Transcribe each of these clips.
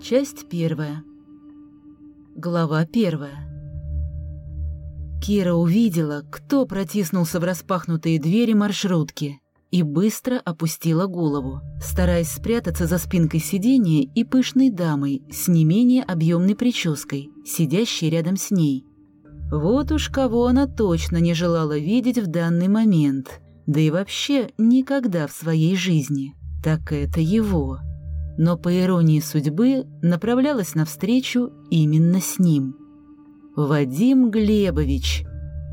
Часть первая. Глава первая. Кира увидела, кто протиснулся в распахнутые двери маршрутки, и быстро опустила голову, стараясь спрятаться за спинкой сиденья и пышной дамой с не менее объемной прической, сидящей рядом с ней. Вот уж кого она точно не желала видеть в данный момент, да и вообще никогда в своей жизни, так это его но по иронии судьбы направлялась навстречу именно с ним. Вадим Глебович.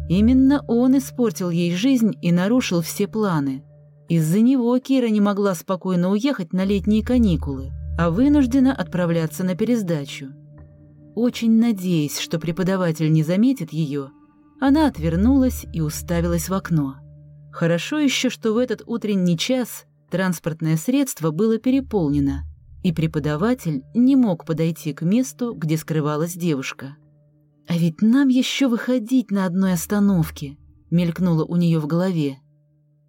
Именно он испортил ей жизнь и нарушил все планы. Из-за него Кира не могла спокойно уехать на летние каникулы, а вынуждена отправляться на пересдачу. Очень надеясь, что преподаватель не заметит ее, она отвернулась и уставилась в окно. Хорошо еще, что в этот утренний час транспортное средство было переполнено – и преподаватель не мог подойти к месту, где скрывалась девушка. «А ведь нам еще выходить на одной остановке», — мелькнуло у нее в голове.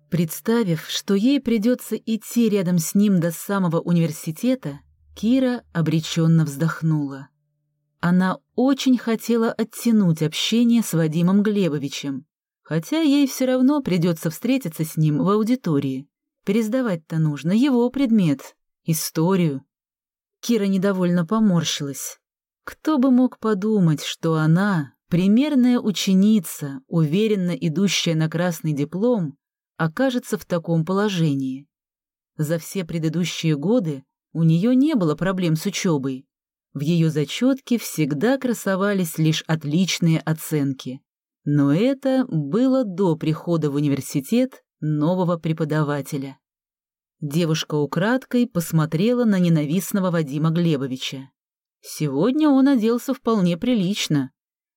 Представив, что ей придется идти рядом с ним до самого университета, Кира обреченно вздохнула. Она очень хотела оттянуть общение с Вадимом Глебовичем, хотя ей все равно придется встретиться с ним в аудитории. Пересдавать-то нужно его предмет, историю. Кира недовольно поморщилась. Кто бы мог подумать, что она, примерная ученица, уверенно идущая на красный диплом, окажется в таком положении. За все предыдущие годы у нее не было проблем с учебой. В ее зачетке всегда красовались лишь отличные оценки. Но это было до прихода в университет нового преподавателя. Девушка украдкой посмотрела на ненавистного Вадима Глебовича. Сегодня он оделся вполне прилично.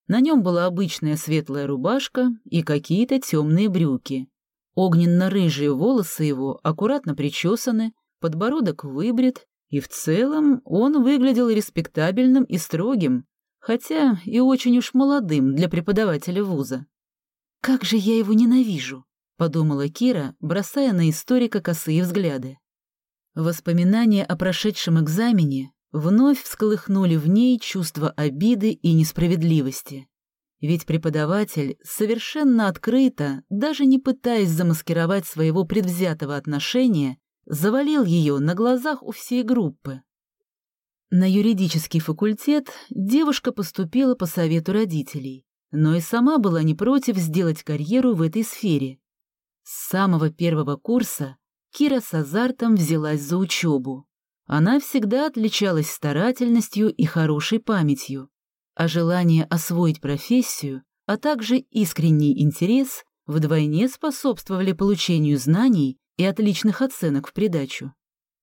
На нем была обычная светлая рубашка и какие-то темные брюки. Огненно-рыжие волосы его аккуратно причесаны, подбородок выбрит, и в целом он выглядел респектабельным и строгим, хотя и очень уж молодым для преподавателя вуза. «Как же я его ненавижу!» Подумала Кира, бросая на историка косые взгляды. Воспоминания о прошедшем экзамене вновь всколыхнули в ней чувство обиды и несправедливости. Ведь преподаватель совершенно открыто, даже не пытаясь замаскировать своего предвзятого отношения, завалил ее на глазах у всей группы. На юридический факультет девушка поступила по совету родителей, но и сама была не против сделать карьеру в этой сфере. С самого первого курса Кира с азартом взялась за учебу. Она всегда отличалась старательностью и хорошей памятью, а желание освоить профессию, а также искренний интерес вдвойне способствовали получению знаний и отличных оценок в придачу.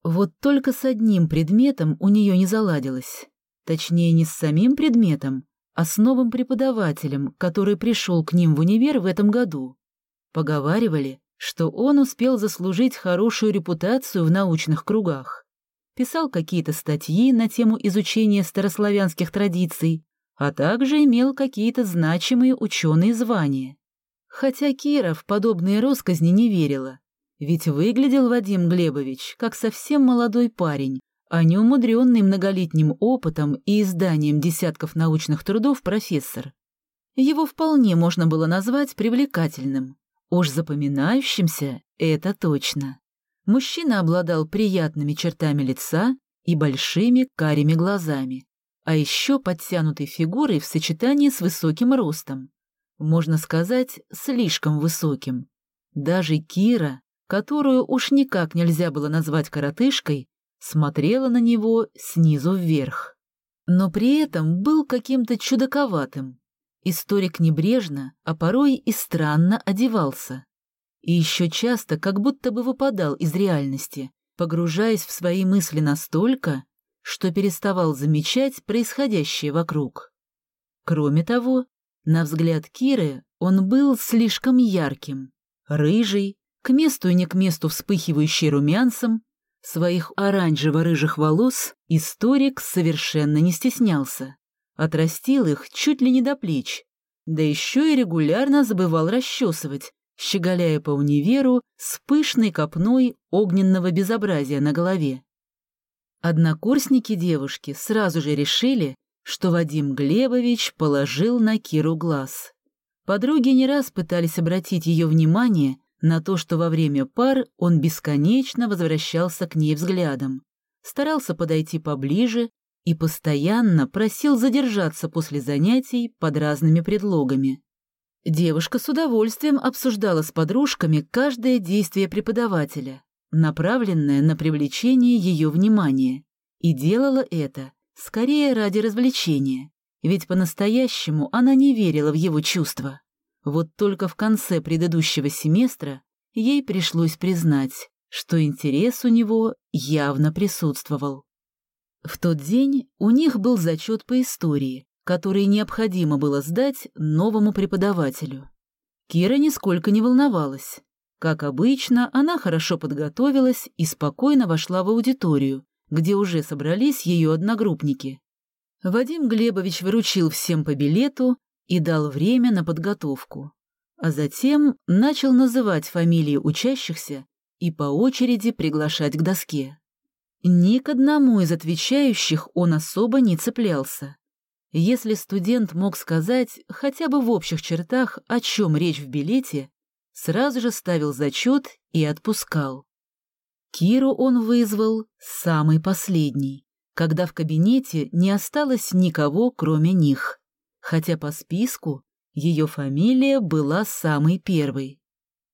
Вот только с одним предметом у нее не заладилось. Точнее, не с самим предметом, а с новым преподавателем, который пришел к ним в универ в этом году. Поговаривали, что он успел заслужить хорошую репутацию в научных кругах. Писал какие-то статьи на тему изучения старославянских традиций, а также имел какие-то значимые ученые звания. Хотя Кира в подобные росказни не верила, ведь выглядел Вадим Глебович как совсем молодой парень, а не умудренный многолетним опытом и изданием десятков научных трудов профессор. Его вполне можно было назвать привлекательным. Уж запоминающимся это точно. Мужчина обладал приятными чертами лица и большими карими глазами, а еще подтянутой фигурой в сочетании с высоким ростом. Можно сказать, слишком высоким. Даже Кира, которую уж никак нельзя было назвать коротышкой, смотрела на него снизу вверх. Но при этом был каким-то чудаковатым, Историк небрежно, а порой и странно одевался. И еще часто как будто бы выпадал из реальности, погружаясь в свои мысли настолько, что переставал замечать происходящее вокруг. Кроме того, на взгляд Киры он был слишком ярким, рыжий, к месту и не к месту вспыхивающий румянцем, своих оранжево-рыжих волос историк совершенно не стеснялся отрастил их чуть ли не до плеч, да еще и регулярно забывал расчесывать, щеголяя по универу с пышной копной огненного безобразия на голове. Однокурсники девушки сразу же решили, что Вадим Глебович положил на Киру глаз. Подруги не раз пытались обратить ее внимание на то, что во время пар он бесконечно возвращался к ней взглядом, старался подойти поближе и постоянно просил задержаться после занятий под разными предлогами. Девушка с удовольствием обсуждала с подружками каждое действие преподавателя, направленное на привлечение ее внимания, и делала это скорее ради развлечения, ведь по-настоящему она не верила в его чувства. Вот только в конце предыдущего семестра ей пришлось признать, что интерес у него явно присутствовал. В тот день у них был зачет по истории, который необходимо было сдать новому преподавателю. Кира нисколько не волновалась. Как обычно, она хорошо подготовилась и спокойно вошла в аудиторию, где уже собрались ее одногруппники. Вадим Глебович выручил всем по билету и дал время на подготовку, а затем начал называть фамилии учащихся и по очереди приглашать к доске. Ни к одному из отвечающих он особо не цеплялся. Если студент мог сказать хотя бы в общих чертах, о чем речь в билете, сразу же ставил зачет и отпускал. Киру он вызвал самый последний, когда в кабинете не осталось никого, кроме них, хотя по списку ее фамилия была самой первой.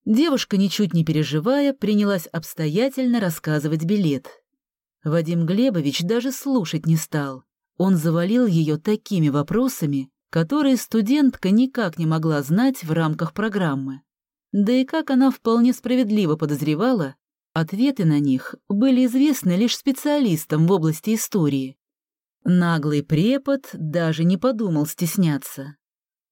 Девушка, ничуть не переживая, принялась обстоятельно рассказывать билет. Вадим Глебович даже слушать не стал. Он завалил ее такими вопросами, которые студентка никак не могла знать в рамках программы. Да и как она вполне справедливо подозревала, Ответы на них были известны лишь специалистам в области истории. Наглый препод даже не подумал стесняться.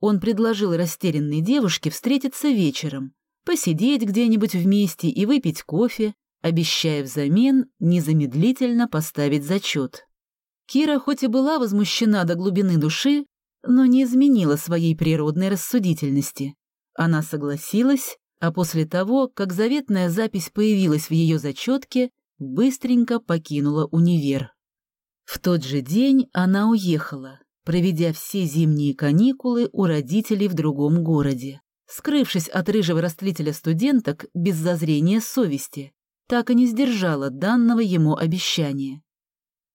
Он предложил растерянной девушке встретиться вечером, посидеть где-нибудь вместе и выпить кофе, обещая взамен незамедлительно поставить зачет. Кира хоть и была возмущена до глубины души, но не изменила своей природной рассудительности. Она согласилась а после того, как заветная запись появилась в ее зачетке, быстренько покинула универ. В тот же день она уехала, проведя все зимние каникулы у родителей в другом городе, скрывшись от рыжего растлителя студенток без зазрения совести, так и не сдержала данного ему обещания.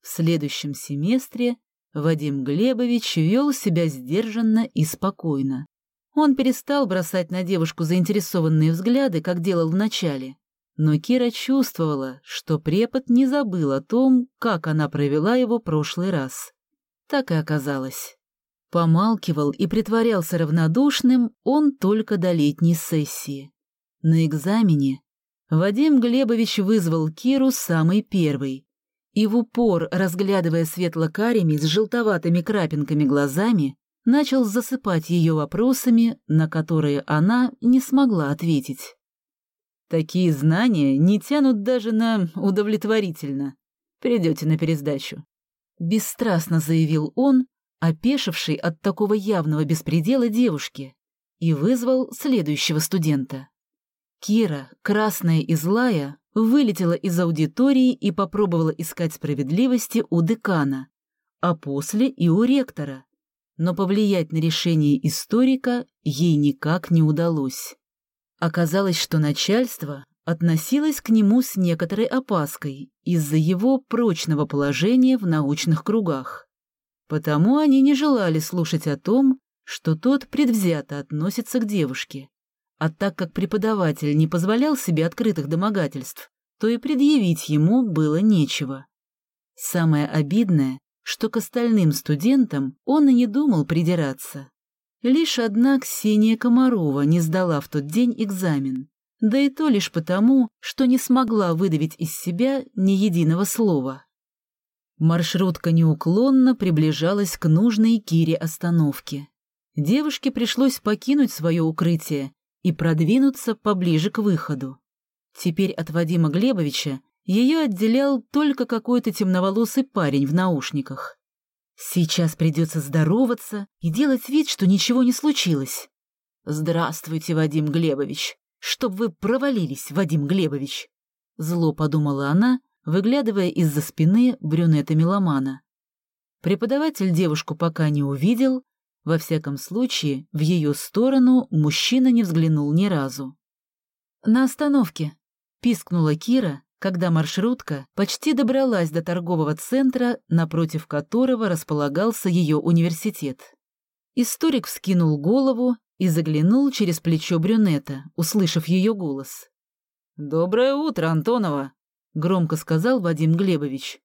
В следующем семестре Вадим Глебович вел себя сдержанно и спокойно. Он перестал бросать на девушку заинтересованные взгляды, как делал вначале. Но Кира чувствовала, что препод не забыл о том, как она провела его прошлый раз. Так и оказалось. Помалкивал и притворялся равнодушным он только до летней сессии. На экзамене Вадим Глебович вызвал Киру самый первый и в упор, разглядывая светло-карими с желтоватыми крапинками глазами, начал засыпать ее вопросами, на которые она не смогла ответить. Такие знания не тянут даже на удовлетворительно. Придете на пересдачу. Бесстрастно заявил он, опешивший от такого явного беспредела девушки, и вызвал следующего студента. Кира, красная и злая, вылетела из аудитории и попробовала искать справедливости у декана, а после и у ректора, но повлиять на решение историка ей никак не удалось. Оказалось, что начальство относилось к нему с некоторой опаской из-за его прочного положения в научных кругах. Потому они не желали слушать о том, что тот предвзято относится к девушке. А так как преподаватель не позволял себе открытых домогательств, то и предъявить ему было нечего. Самое обидное, что к остальным студентам он и не думал придираться. Лишь одна Ксения Комарова не сдала в тот день экзамен, да и то лишь потому, что не смогла выдавить из себя ни единого слова. Маршрутка неуклонно приближалась к нужной Кире остановке. Девушке пришлось покинуть свое укрытие и продвинуться поближе к выходу. Теперь от Вадима Глебовича ее отделял только какой-то темноволосый парень в наушниках. Сейчас придется здороваться и делать вид, что ничего не случилось. «Здравствуйте, Вадим Глебович! Чтоб вы провалились, Вадим Глебович!» Зло подумала она, выглядывая из-за спины брюнета-меломана. Преподаватель девушку пока не увидел, во всяком случае, в ее сторону мужчина не взглянул ни разу. «На остановке», — пискнула Кира, когда маршрутка почти добралась до торгового центра, напротив которого располагался ее университет. Историк вскинул голову и заглянул через плечо брюнета, услышав ее голос. «Доброе утро, Антонова!» — громко сказал Вадим Глебович.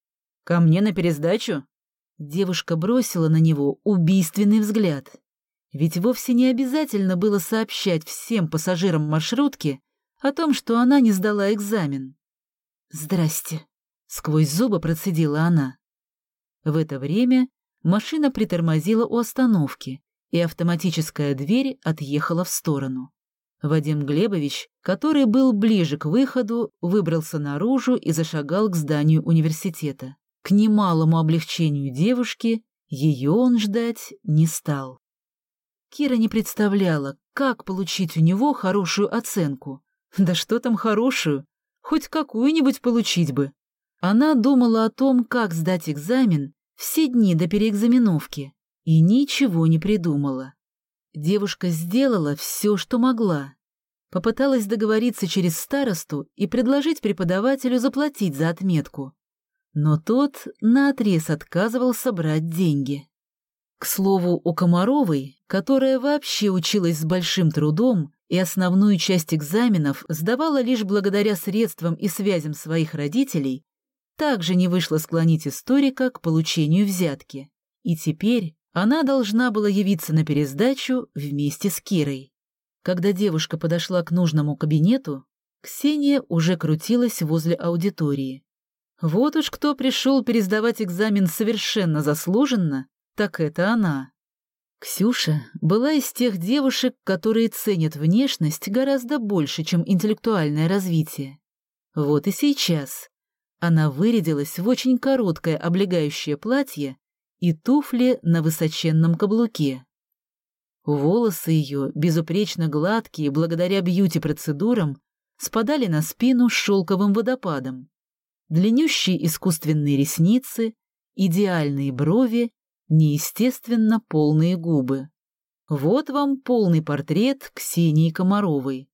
«Ко мне на пересдачу?» Девушка бросила на него убийственный взгляд. Ведь вовсе не обязательно было сообщать всем пассажирам маршрутки о том, что она не сдала экзамен. «Здрасте», — сквозь зубы процедила она. В это время машина притормозила у остановки, и автоматическая дверь отъехала в сторону. Вадим Глебович, который был ближе к выходу, выбрался наружу и зашагал к зданию университета. К немалому облегчению девушки ее он ждать не стал. Кира не представляла, как получить у него хорошую оценку. Да что там хорошую? Хоть какую-нибудь получить бы. Она думала о том, как сдать экзамен все дни до переэкзаменовки, и ничего не придумала. Девушка сделала все, что могла. Попыталась договориться через старосту и предложить преподавателю заплатить за отметку. Но тот наотрез отказывался брать деньги. К слову, у Комаровой, которая вообще училась с большим трудом и основную часть экзаменов сдавала лишь благодаря средствам и связям своих родителей, также не вышло склонить историка к получению взятки. И теперь она должна была явиться на пересдачу вместе с Кирой. Когда девушка подошла к нужному кабинету, Ксения уже крутилась возле аудитории. Вот уж кто пришел пересдавать экзамен совершенно заслуженно, так это она. Ксюша была из тех девушек, которые ценят внешность гораздо больше, чем интеллектуальное развитие. Вот и сейчас она вырядилась в очень короткое облегающее платье и туфли на высоченном каблуке. Волосы ее, безупречно гладкие благодаря бьюти-процедурам, спадали на спину шелковым водопадом длиннющие искусственные ресницы, идеальные брови, неестественно полные губы. Вот вам полный портрет Ксении Комаровой.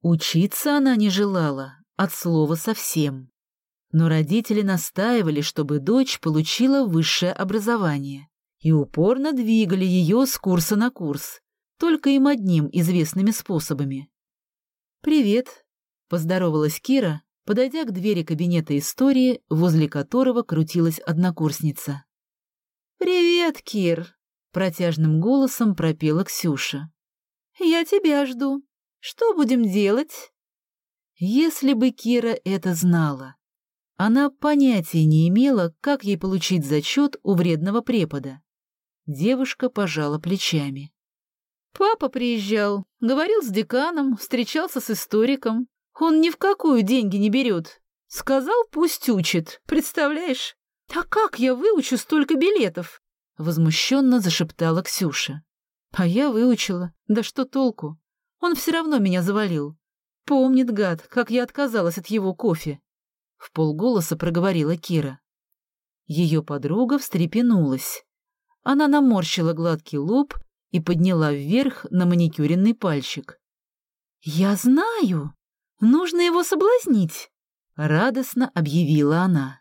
Учиться она не желала, от слова совсем. Но родители настаивали, чтобы дочь получила высшее образование, и упорно двигали ее с курса на курс, только им одним известными способами. «Привет», — поздоровалась Кира, подойдя к двери кабинета истории, возле которого крутилась однокурсница. «Привет, Кир!» — протяжным голосом пропела Ксюша. «Я тебя жду. Что будем делать?» Если бы Кира это знала. Она понятия не имела, как ей получить зачет у вредного препода. Девушка пожала плечами. «Папа приезжал, говорил с деканом, встречался с историком. Он ни в какую деньги не берет. Сказал, пусть учит. Представляешь? А как я выучу столько билетов? Возмущенно зашептала Ксюша. А я выучила. Да что толку? Он все равно меня завалил. Помнит, гад, как я отказалась от его кофе. В полголоса проговорила Кира. Ее подруга встрепенулась. Она наморщила гладкий лоб и подняла вверх на маникюренный пальчик. «Я знаю!» Нужно его соблазнить, — радостно объявила она.